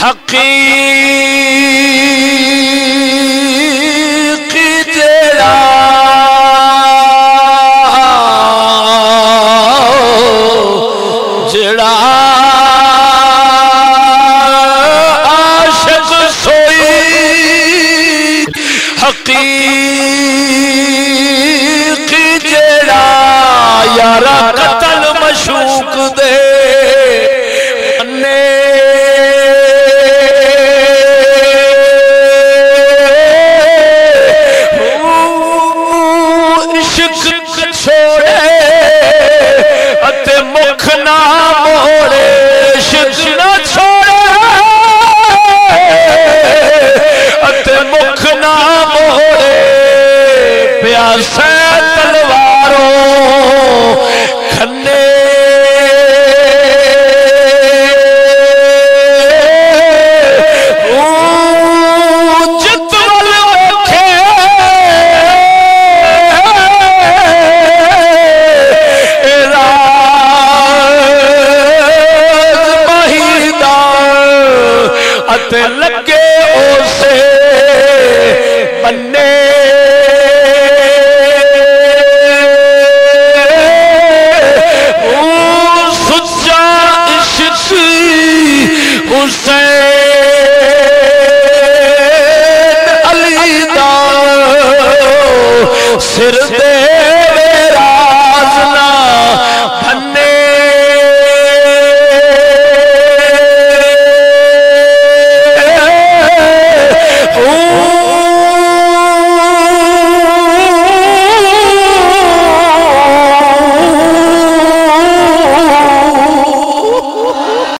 حقیقی تیرا جڑا عاشق سوئی حقیقی تیرا یارا قتل مشوق دے نہ موڑے عشق نہ چھوڑے۔ اتے مکھ نہ موڑے پیاسے تے لگے اوسے